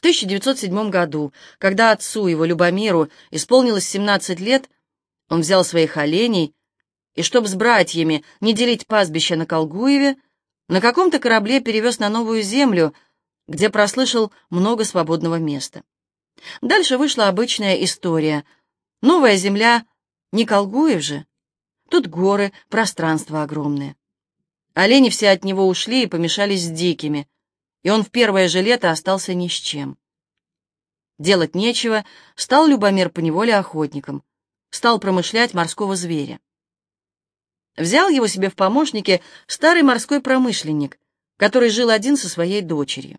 В 1907 году, когда отцу его Любомиру исполнилось 17 лет, он взял своих оленей и, чтобы с братьями не делить пастбище на Колгуеве, на каком-то корабле перевез на новую землю, где прослышал много свободного места. Дальше вышла обычная история. Новая земля не Колгуев же. Тут горы, пространство огромное. Олени все от него ушли и помешались с дикими, и он в первое же лето остался ни с чем. Делать нечего, стал Любомир поневоле охотником, стал промышлять морского зверя. Взял его себе в помощники старый морской промышленник, который жил один со своей дочерью.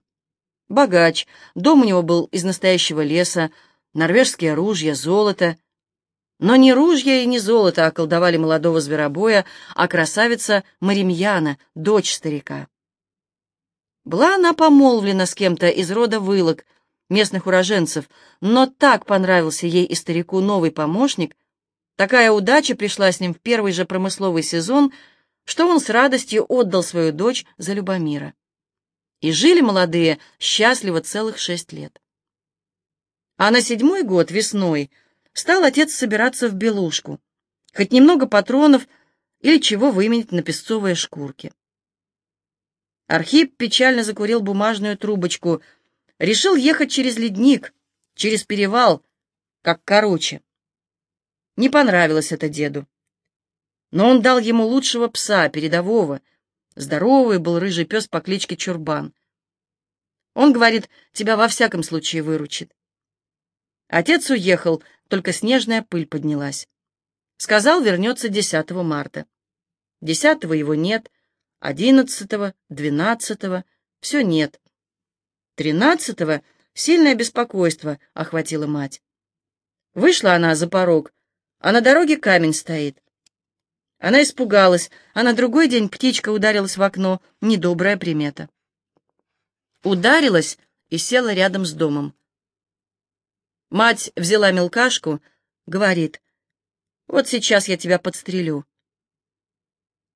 Богач, дом у него был из настоящего леса, норвежские ружья, золото. Но не ружья и не золото околдовали молодого зверобоя, а красавица Маримьяна, дочь старика. Была она помолвлена с кем-то из рода вылок, местных уроженцев, но так понравился ей и старику новый помощник, Такая удача пришла с ним в первый же промысловый сезон, что он с радостью отдал свою дочь за Любомира. И жили молодые счастливо целых шесть лет. А на седьмой год, весной, стал отец собираться в белушку, хоть немного патронов или чего выменить на песцовые шкурки. Архип печально закурил бумажную трубочку, решил ехать через ледник, через перевал, как короче. Не понравилось это деду. Но он дал ему лучшего пса, передового. Здоровый был рыжий пес по кличке Чурбан. Он говорит, тебя во всяком случае выручит. Отец уехал, только снежная пыль поднялась. Сказал, вернется 10 марта. Десятого его нет, одиннадцатого, двенадцатого все нет. Тринадцатого сильное беспокойство охватило мать. Вышла она за порог, а на дороге камень стоит. Она испугалась, а на другой день птичка ударилась в окно, недобрая примета. Ударилась и села рядом с домом. Мать взяла мелкашку, говорит, «Вот сейчас я тебя подстрелю».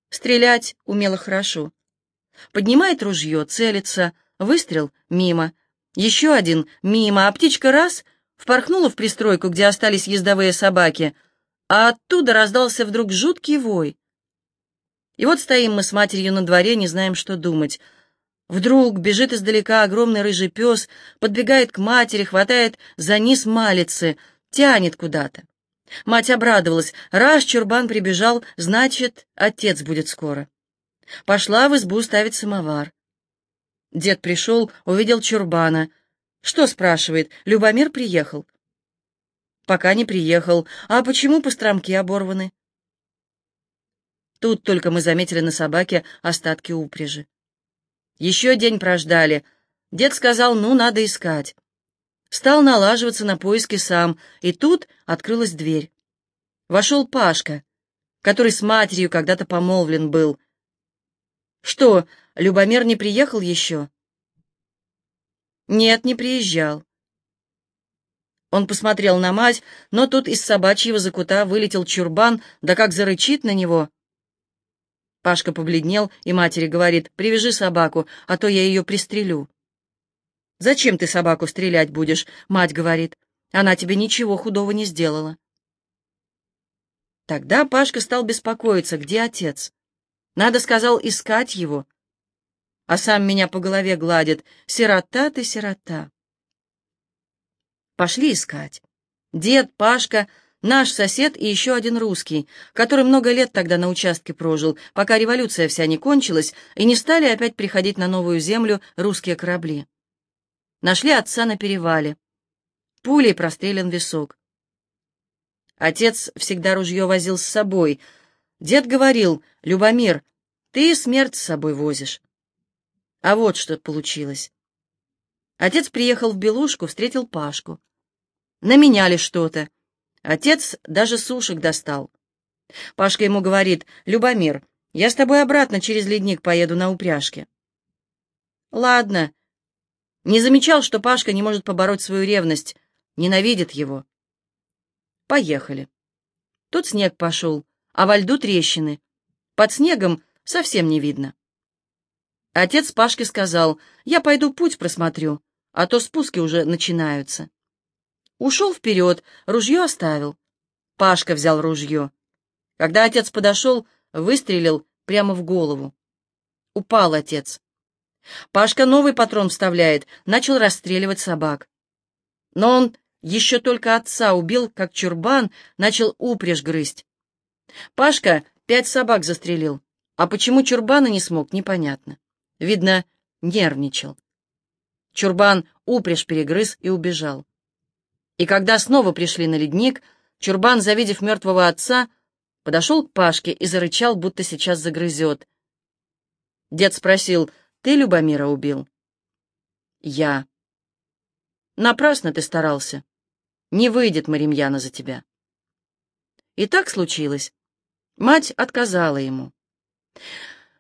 Стрелять умела хорошо. Поднимает ружье, целится, выстрел — мимо, еще один — мимо, а птичка раз — впорхнула в пристройку, где остались ездовые собаки — а оттуда раздался вдруг жуткий вой. И вот стоим мы с матерью на дворе, не знаем, что думать. Вдруг бежит издалека огромный рыжий пес, подбегает к матери, хватает за низ малицы, тянет куда-то. Мать обрадовалась. Раз Чурбан прибежал, значит, отец будет скоро. Пошла в избу ставить самовар. Дед пришел, увидел Чурбана. Что, спрашивает, Любомир приехал. Пока не приехал. А почему постромки оборваны? Тут только мы заметили на собаке остатки упряжи. Еще день прождали. Дед сказал, ну, надо искать. Стал налаживаться на поиски сам, и тут открылась дверь. Вошел Пашка, который с матерью когда-то помолвлен был. Что, Любомир не приехал еще? Нет, не приезжал. Он посмотрел на мать, но тут из собачьего закута вылетел чурбан, да как зарычит на него. Пашка побледнел и матери говорит, «Привяжи собаку, а то я ее пристрелю». «Зачем ты собаку стрелять будешь?» — мать говорит. «Она тебе ничего худого не сделала». Тогда Пашка стал беспокоиться, где отец. Надо, сказал, искать его. А сам меня по голове гладит. Сирота ты, сирота. Пошли искать. Дед, Пашка, наш сосед и еще один русский, который много лет тогда на участке прожил, пока революция вся не кончилась, и не стали опять приходить на новую землю русские корабли. Нашли отца на перевале. Пулей прострелен висок. Отец всегда ружье возил с собой. Дед говорил, «Любомир, ты смерть с собой возишь». А вот что получилось. Отец приехал в Белушку, встретил Пашку. Наменяли что-то. Отец даже сушек достал. Пашка ему говорит, «Любомир, я с тобой обратно через ледник поеду на упряжке». «Ладно». Не замечал, что Пашка не может побороть свою ревность, ненавидит его. Поехали. Тут снег пошел, а во льду трещины. Под снегом совсем не видно. Отец Пашке сказал, «Я пойду путь просмотрю, а то спуски уже начинаются. Ушел вперед, ружье оставил. Пашка взял ружье. Когда отец подошел, выстрелил прямо в голову. Упал отец. Пашка новый патрон вставляет, начал расстреливать собак. Но он еще только отца убил, как чурбан, начал упряжь грызть. Пашка пять собак застрелил, а почему чурбана не смог, непонятно. Видно, нервничал. Чурбан упряжь перегрыз и убежал. И когда снова пришли на ледник, Чурбан, завидев мертвого отца, подошел к Пашке и зарычал, будто сейчас загрызет. Дед спросил, «Ты Любомира убил?» «Я». «Напрасно ты старался. Не выйдет Маримьяна за тебя». И так случилось. Мать отказала ему.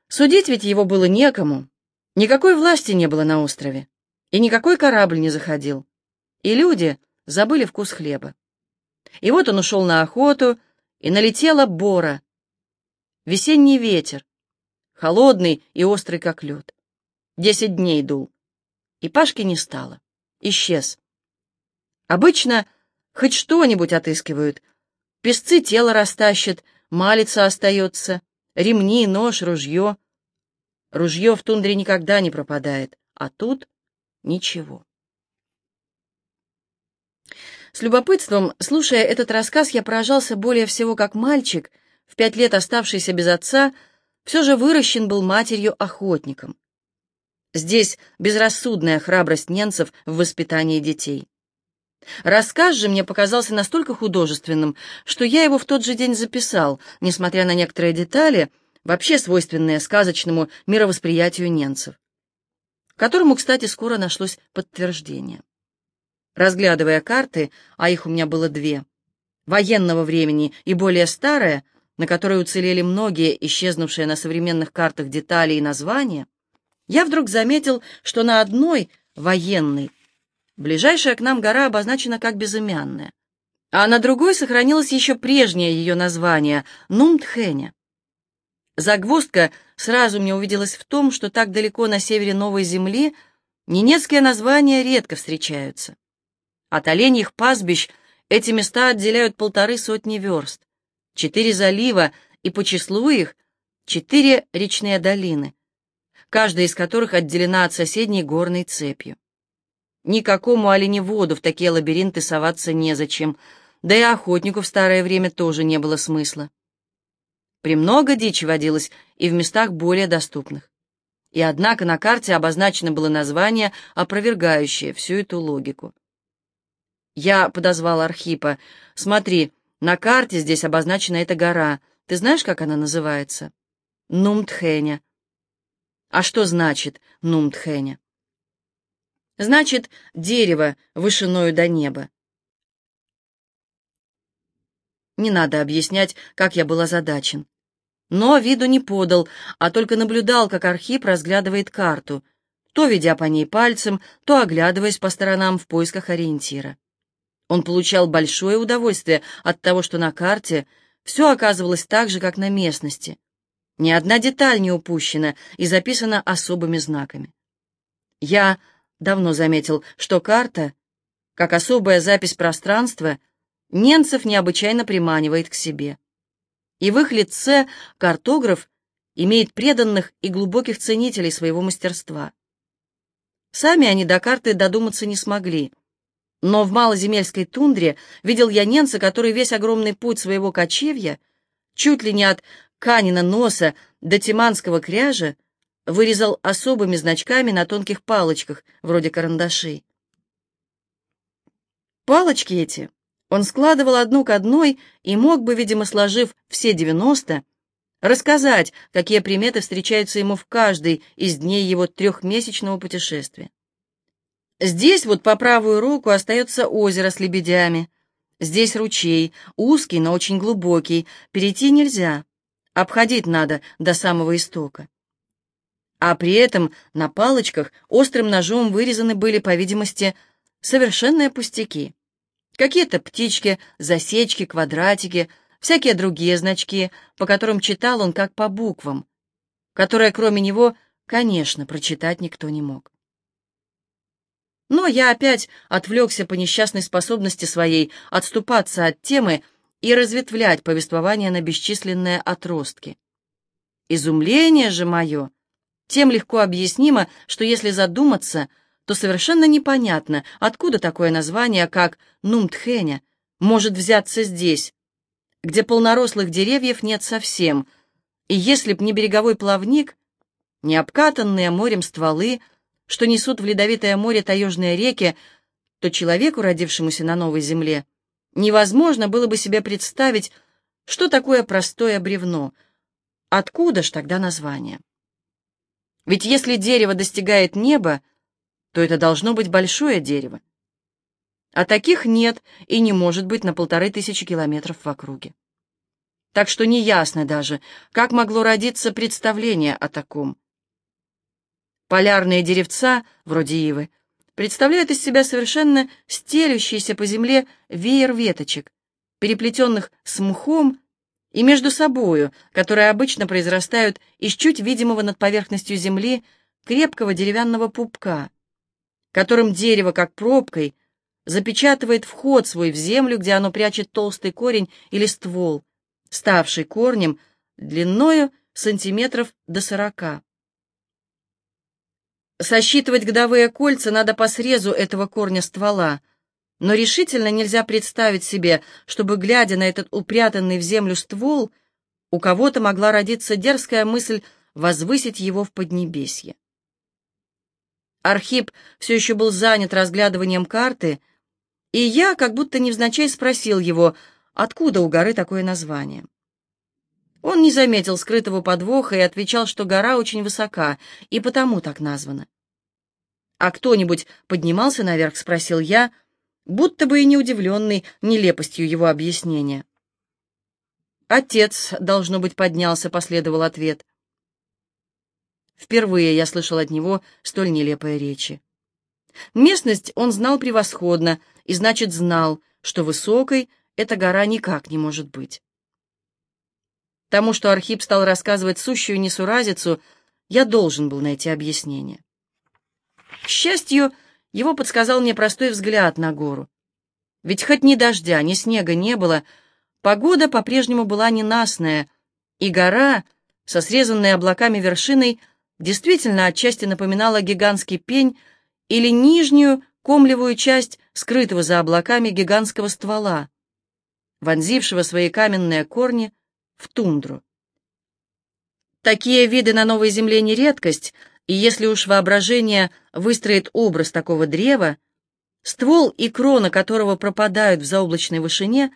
Судить ведь его было некому. Никакой власти не было на острове. И никакой корабль не заходил. И люди забыли вкус хлеба. И вот он ушел на охоту, и налетела бора. Весенний ветер, холодный и острый, как лед. Десять дней дул. И Пашки не стало. Исчез. Обычно хоть что-нибудь отыскивают. Песцы тело растащат, малица остается, ремни, нож, ружье. Ружье в тундре никогда не пропадает, а тут ничего. С любопытством, слушая этот рассказ, я поражался более всего как мальчик, в пять лет оставшийся без отца, все же выращен был матерью-охотником. Здесь безрассудная храбрость немцев в воспитании детей. Рассказ же мне показался настолько художественным, что я его в тот же день записал, несмотря на некоторые детали, вообще свойственные сказочному мировосприятию немцев, которому, кстати, скоро нашлось подтверждение. Разглядывая карты, а их у меня было две, военного времени и более старая, на которой уцелели многие исчезнувшие на современных картах детали и названия, я вдруг заметил, что на одной, военной, ближайшая к нам гора обозначена как безымянная, а на другой сохранилось еще прежнее ее название — Нумтхеня. Загвоздка сразу мне увиделась в том, что так далеко на севере Новой Земли ненецкие названия редко встречаются. От оленьих пастбищ эти места отделяют полторы сотни верст, четыре залива и по числу их четыре речные долины, каждая из которых отделена от соседней горной цепью. Никакому оленеводу в такие лабиринты соваться незачем, да и охотнику в старое время тоже не было смысла. Премного дичи водилось и в местах более доступных. И однако на карте обозначено было название, опровергающее всю эту логику. Я подозвал Архипа. «Смотри, на карте здесь обозначена эта гора. Ты знаешь, как она называется?» «Нумтхеня». «А что значит Нумтхеня?» «Значит, дерево вышиною до неба». Не надо объяснять, как я был озадачен. Но виду не подал, а только наблюдал, как Архип разглядывает карту, то ведя по ней пальцем, то оглядываясь по сторонам в поисках ориентира. Он получал большое удовольствие от того, что на карте все оказывалось так же, как на местности. Ни одна деталь не упущена и записана особыми знаками. Я давно заметил, что карта, как особая запись пространства, немцев необычайно приманивает к себе. И в их лице картограф имеет преданных и глубоких ценителей своего мастерства. Сами они до карты додуматься не смогли — но в малоземельской тундре видел я ненца, который весь огромный путь своего кочевья, чуть ли не от Канина носа до Тиманского кряжа, вырезал особыми значками на тонких палочках, вроде карандашей. Палочки эти он складывал одну к одной и мог бы, видимо, сложив все девяносто, рассказать, какие приметы встречаются ему в каждый из дней его трехмесячного путешествия. Здесь вот по правую руку остается озеро с лебедями. Здесь ручей, узкий, но очень глубокий, перейти нельзя. Обходить надо до самого истока. А при этом на палочках острым ножом вырезаны были, по видимости, совершенные пустяки. Какие-то птички, засечки, квадратики, всякие другие значки, по которым читал он как по буквам, которые, кроме него, конечно, прочитать никто не мог. Но я опять отвлекся по несчастной способности своей отступаться от темы и разветвлять повествование на бесчисленные отростки. Изумление же мое тем легко объяснимо, что если задуматься, то совершенно непонятно, откуда такое название, как Нумтхеня, может взяться здесь, где полнорослых деревьев нет совсем, и если б не береговой плавник, не обкатанные морем стволы, что несут в ледовитое море таежные реки, то человеку, родившемуся на новой земле, невозможно было бы себе представить, что такое простое бревно. Откуда ж тогда название? Ведь если дерево достигает неба, то это должно быть большое дерево. А таких нет и не может быть на полторы тысячи километров в округе. Так что неясно даже, как могло родиться представление о таком. Полярные деревца, вроде ивы, представляют из себя совершенно стелющийся по земле веер веточек, переплетенных с мхом и между собою, которые обычно произрастают из чуть видимого над поверхностью земли крепкого деревянного пупка, которым дерево, как пробкой, запечатывает вход свой в землю, где оно прячет толстый корень или ствол, ставший корнем длиною сантиметров до сорока. Сосчитывать годовые кольца надо по срезу этого корня ствола, но решительно нельзя представить себе, чтобы, глядя на этот упрятанный в землю ствол, у кого-то могла родиться дерзкая мысль возвысить его в поднебесье. Архип все еще был занят разглядыванием карты, и я как будто невзначай спросил его, откуда у горы такое название. Он не заметил скрытого подвоха и отвечал, что гора очень высока, и потому так названа. «А кто-нибудь поднимался наверх?» — спросил я, будто бы и не удивленный нелепостью его объяснения. «Отец, должно быть, поднялся», — последовал ответ. Впервые я слышал от него столь нелепые речи. Местность он знал превосходно, и значит знал, что высокой эта гора никак не может быть. Тому, что Архип стал рассказывать сущую несуразицу, я должен был найти объяснение. К счастью, его подсказал мне простой взгляд на гору. Ведь хоть ни дождя, ни снега не было, погода по-прежнему была ненастная, и гора, со срезанной облаками вершиной, действительно отчасти напоминала гигантский пень или нижнюю комлевую часть скрытого за облаками гигантского ствола, вонзившего свои каменные корни в тундру. Такие виды на новой земле не редкость, и если уж воображение выстроит образ такого древа, ствол и крона которого пропадают в заоблачной вышине,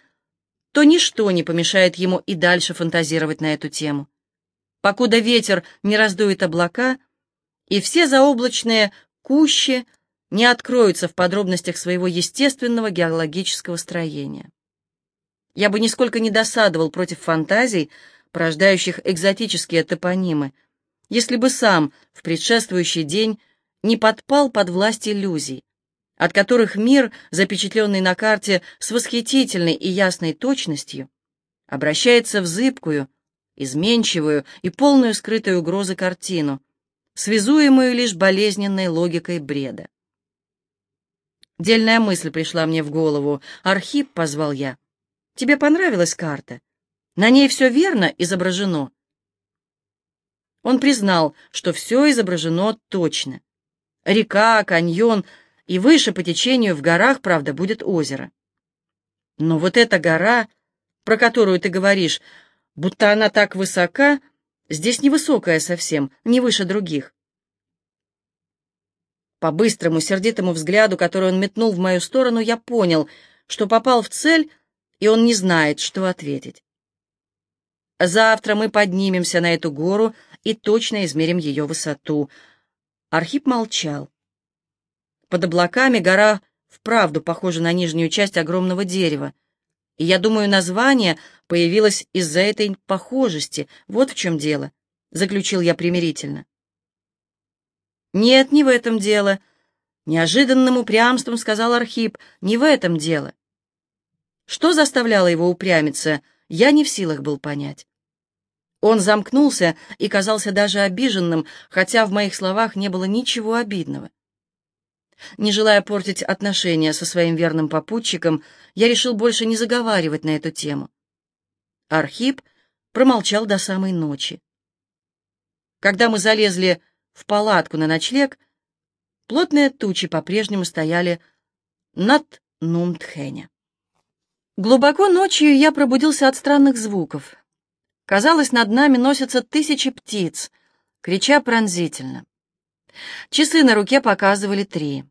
то ничто не помешает ему и дальше фантазировать на эту тему. Покуда ветер не раздует облака, и все заоблачные кущи не откроются в подробностях своего естественного геологического строения. Я бы нисколько не досадовал против фантазий, порождающих экзотические топонимы, если бы сам в предшествующий день не подпал под власть иллюзий, от которых мир, запечатленный на карте с восхитительной и ясной точностью, обращается в зыбкую, изменчивую и полную скрытой угрозы картину, связуемую лишь болезненной логикой бреда. Дельная мысль пришла мне в голову. «Архип», — позвал я, — Тебе понравилась карта? На ней все верно изображено?» Он признал, что все изображено точно. Река, каньон и выше по течению в горах, правда, будет озеро. Но вот эта гора, про которую ты говоришь, будто она так высока, здесь невысокая совсем, не выше других. По быстрому, сердитому взгляду, который он метнул в мою сторону, я понял, что попал в цель и он не знает, что ответить. Завтра мы поднимемся на эту гору и точно измерим ее высоту. Архип молчал. Под облаками гора вправду похожа на нижнюю часть огромного дерева. И я думаю, название появилось из-за этой похожести. Вот в чем дело, — заключил я примирительно. Нет, не в этом дело. Неожиданным упрямством сказал Архип. Не в этом дело. Что заставляло его упрямиться, я не в силах был понять. Он замкнулся и казался даже обиженным, хотя в моих словах не было ничего обидного. Не желая портить отношения со своим верным попутчиком, я решил больше не заговаривать на эту тему. Архип промолчал до самой ночи. Когда мы залезли в палатку на ночлег, плотные тучи по-прежнему стояли над Нумтхене. Глубоко ночью я пробудился от странных звуков. Казалось, над нами носятся тысячи птиц, крича пронзительно. Часы на руке показывали три.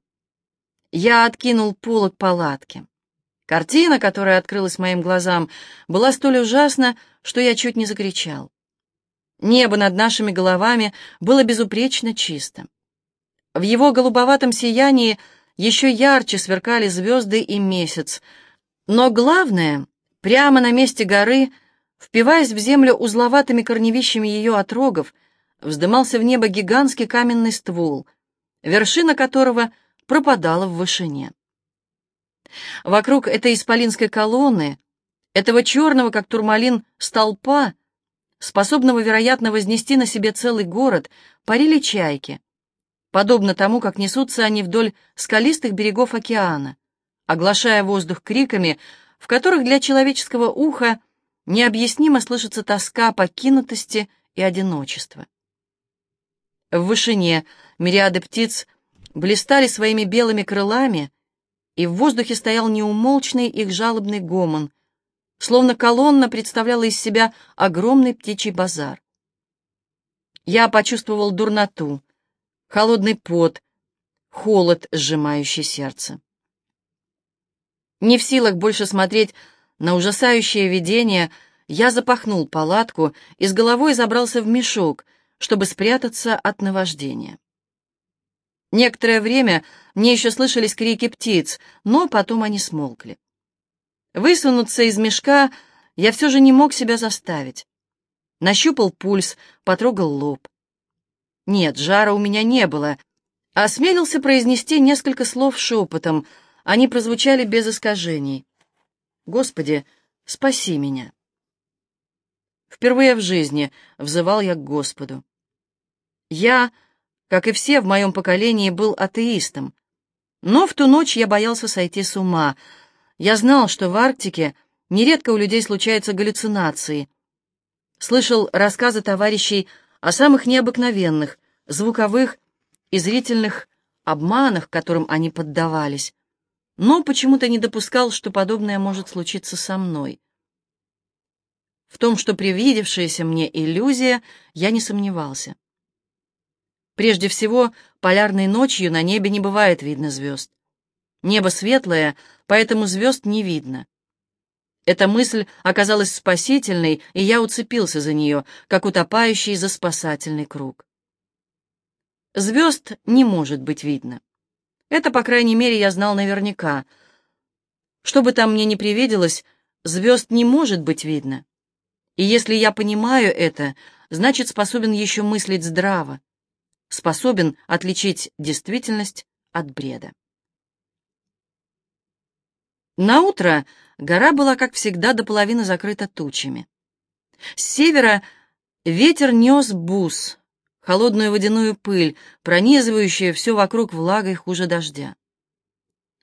Я откинул полог палатки. Картина, которая открылась моим глазам, была столь ужасна, что я чуть не закричал. Небо над нашими головами было безупречно чисто. В его голубоватом сиянии еще ярче сверкали звезды и месяц. Но главное, прямо на месте горы, впиваясь в землю узловатыми корневищами ее отрогов, вздымался в небо гигантский каменный ствол, вершина которого пропадала в вышине. Вокруг этой исполинской колонны, этого черного, как турмалин, столпа, способного, вероятно, вознести на себе целый город, парили чайки, подобно тому, как несутся они вдоль скалистых берегов океана, оглашая воздух криками, в которых для человеческого уха необъяснимо слышится тоска покинутости и одиночества. В вышине мириады птиц блистали своими белыми крылами, и в воздухе стоял неумолчный их жалобный гомон, словно колонна представляла из себя огромный птичий базар. Я почувствовал дурноту, холодный пот, холод, сжимающий сердце. Не в силах больше смотреть на ужасающее видение, я запахнул палатку и с головой забрался в мешок, чтобы спрятаться от наваждения. Некоторое время мне еще слышались крики птиц, но потом они смолкли. Высунуться из мешка я все же не мог себя заставить. Нащупал пульс, потрогал лоб. Нет, жара у меня не было. Осмелился произнести несколько слов шепотом. Они прозвучали без искажений. «Господи, спаси меня!» Впервые в жизни взывал я к Господу. Я, как и все в моем поколении, был атеистом. Но в ту ночь я боялся сойти с ума — я знал, что в Арктике нередко у людей случаются галлюцинации. Слышал рассказы товарищей о самых необыкновенных, звуковых и зрительных обманах, которым они поддавались, но почему-то не допускал, что подобное может случиться со мной. В том, что привидевшаяся мне иллюзия, я не сомневался. Прежде всего, полярной ночью на небе не бывает видно звезд. Небо светлое, поэтому звезд не видно. Эта мысль оказалась спасительной, и я уцепился за нее, как утопающий за спасательный круг. Звезд не может быть видно. Это, по крайней мере, я знал наверняка. Что бы там мне ни привиделось, звезд не может быть видно. И если я понимаю это, значит, способен еще мыслить здраво, способен отличить действительность от бреда. На утро гора была, как всегда, до половины закрыта тучами. С севера ветер нес бус, холодную водяную пыль, пронизывающую все вокруг влагой хуже дождя.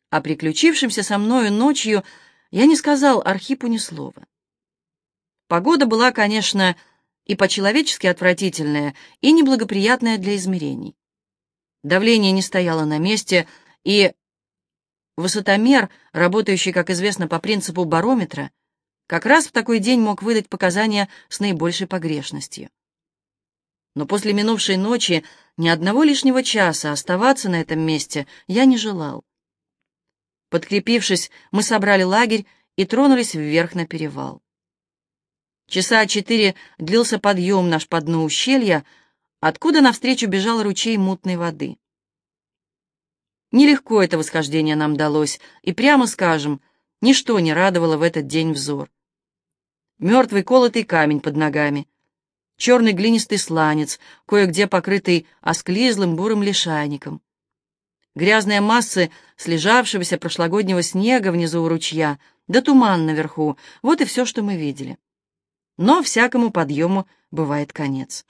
О приключившемся со мною ночью я не сказал Архипу ни слова. Погода была, конечно, и по-человечески отвратительная, и неблагоприятная для измерений. Давление не стояло на месте, и Высотомер, работающий, как известно, по принципу барометра, как раз в такой день мог выдать показания с наибольшей погрешностью. Но после минувшей ночи ни одного лишнего часа оставаться на этом месте я не желал. Подкрепившись, мы собрали лагерь и тронулись вверх на перевал. Часа четыре длился подъем наш по дну ущелья, откуда навстречу бежал ручей мутной воды. Нелегко это восхождение нам далось, и прямо скажем, ничто не радовало в этот день взор. Мертвый колотый камень под ногами, черный глинистый сланец, кое-где покрытый осклизлым бурым лишайником, грязные массы слежавшегося прошлогоднего снега внизу у ручья, да туман наверху, вот и все, что мы видели. Но всякому подъему бывает конец.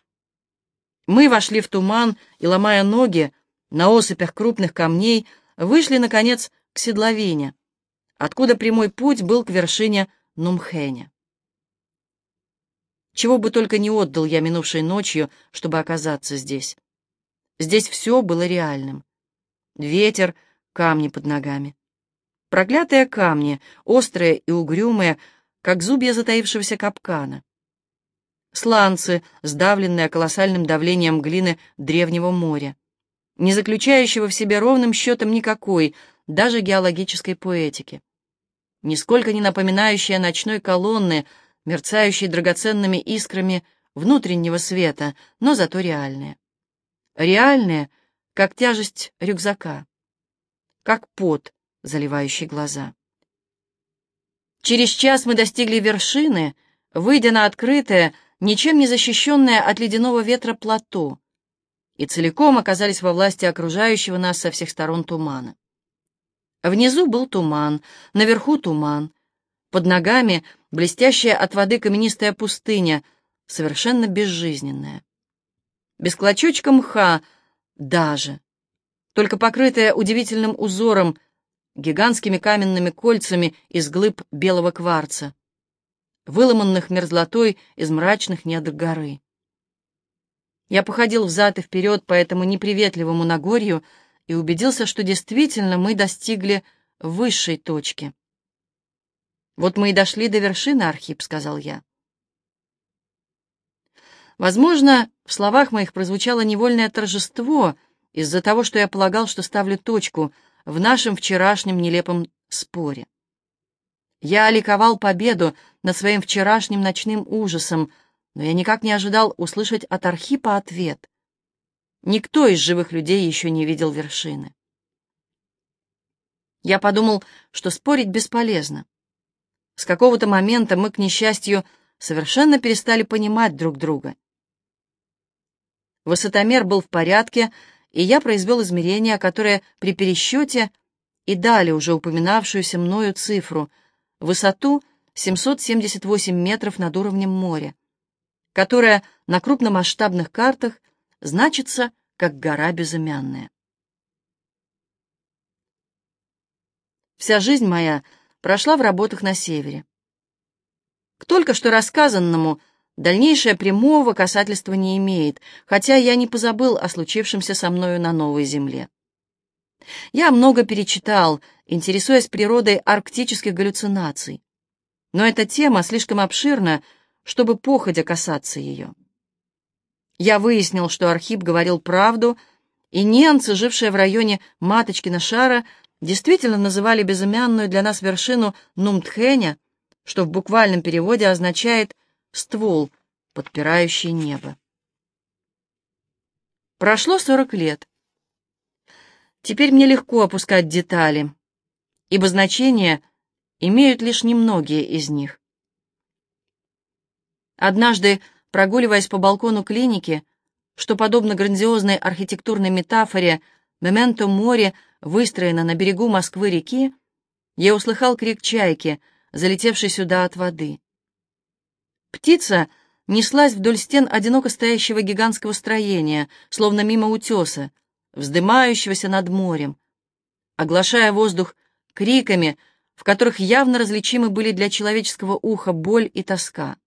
Мы вошли в туман и, ломая ноги, на осыпях крупных камней вышли, наконец, к седловине, откуда прямой путь был к вершине Нумхеня. Чего бы только не отдал я минувшей ночью, чтобы оказаться здесь. Здесь все было реальным. Ветер, камни под ногами. Проклятые камни, острые и угрюмые, как зубья затаившегося капкана. Сланцы, сдавленные колоссальным давлением глины древнего моря, не заключающего в себе ровным счетом никакой, даже геологической поэтики. Нисколько не напоминающие ночной колонны, мерцающие драгоценными искрами внутреннего света, но зато реальные. Реальные, как тяжесть рюкзака, как пот, заливающий глаза. Через час мы достигли вершины, выйдя на открытое, ничем не защищенное от ледяного ветра плато, и целиком оказались во власти окружающего нас со всех сторон тумана. Внизу был туман, наверху туман, под ногами блестящая от воды каменистая пустыня, совершенно безжизненная. Без клочочка мха даже, только покрытая удивительным узором гигантскими каменными кольцами из глыб белого кварца, выломанных мерзлотой из мрачных недр горы. Я походил взад и вперед по этому неприветливому Нагорью и убедился, что действительно мы достигли высшей точки. «Вот мы и дошли до вершины, Архип», — сказал я. Возможно, в словах моих прозвучало невольное торжество из-за того, что я полагал, что ставлю точку — в нашем вчерашнем нелепом споре. Я ликовал победу над своим вчерашним ночным ужасом, но я никак не ожидал услышать от Архипа ответ. Никто из живых людей еще не видел вершины. Я подумал, что спорить бесполезно. С какого-то момента мы, к несчастью, совершенно перестали понимать друг друга. Высотомер был в порядке, и я произвел измерения, которые при пересчете и дали уже упоминавшуюся мною цифру — высоту 778 метров над уровнем моря, которая на крупномасштабных картах значится как гора безымянная. Вся жизнь моя прошла в работах на севере. К только что рассказанному — Дальнейшее прямого касательства не имеет, хотя я не позабыл о случившемся со мною на новой земле. Я много перечитал, интересуясь природой арктических галлюцинаций. Но эта тема слишком обширна, чтобы походя касаться ее. Я выяснил, что Архип говорил правду, и немцы, жившие в районе Маточкина шара, действительно называли безымянную для нас вершину Нумтхеня, что в буквальном переводе означает ствол, подпирающий небо. Прошло сорок лет. Теперь мне легко опускать детали, ибо значение имеют лишь немногие из них. Однажды, прогуливаясь по балкону клиники, что, подобно грандиозной архитектурной метафоре, «Мементо море» выстроено на берегу Москвы-реки, я услыхал крик чайки, залетевшей сюда от воды. Птица неслась вдоль стен одиноко стоящего гигантского строения, словно мимо утеса, вздымающегося над морем, оглашая воздух криками, в которых явно различимы были для человеческого уха боль и тоска.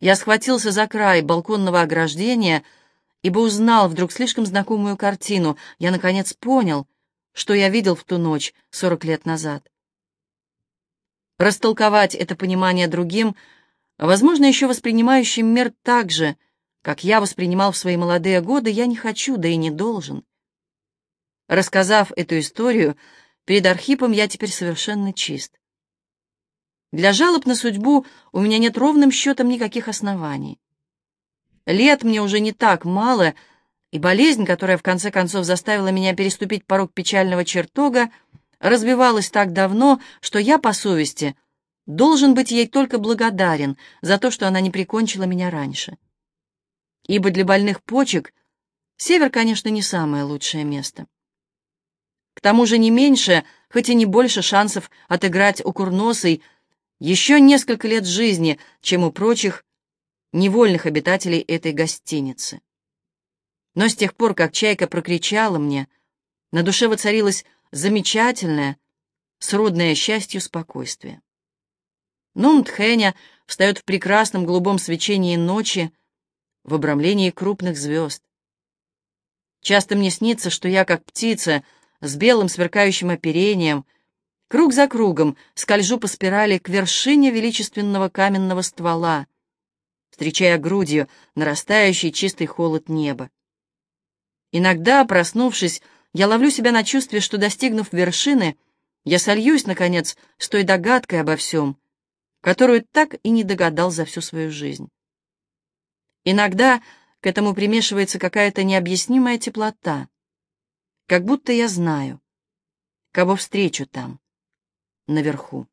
Я схватился за край балконного ограждения, ибо узнал вдруг слишком знакомую картину. Я, наконец, понял, что я видел в ту ночь сорок лет назад. Растолковать это понимание другим — возможно, еще воспринимающим мир так же, как я воспринимал в свои молодые годы, я не хочу, да и не должен. Рассказав эту историю, перед Архипом я теперь совершенно чист. Для жалоб на судьбу у меня нет ровным счетом никаких оснований. Лет мне уже не так мало, и болезнь, которая в конце концов заставила меня переступить порог печального чертога, развивалась так давно, что я, по совести, — должен быть ей только благодарен за то, что она не прикончила меня раньше. Ибо для больных почек север, конечно, не самое лучшее место. К тому же не меньше, хоть и не больше шансов отыграть у курносой еще несколько лет жизни, чем у прочих невольных обитателей этой гостиницы. Но с тех пор, как Чайка прокричала мне На душе воцарилось замечательное, сродное счастью спокойствие. Нумтхэня встает в прекрасном голубом свечении ночи, в обрамлении крупных звезд. Часто мне снится, что я, как птица, с белым сверкающим оперением, круг за кругом скольжу по спирали к вершине величественного каменного ствола, встречая грудью нарастающий чистый холод неба. Иногда, проснувшись, я ловлю себя на чувстве, что, достигнув вершины, я сольюсь, наконец, с той догадкой обо всем, которую так и не догадал за всю свою жизнь. Иногда к этому примешивается какая-то необъяснимая теплота, как будто я знаю, кого встречу там, наверху.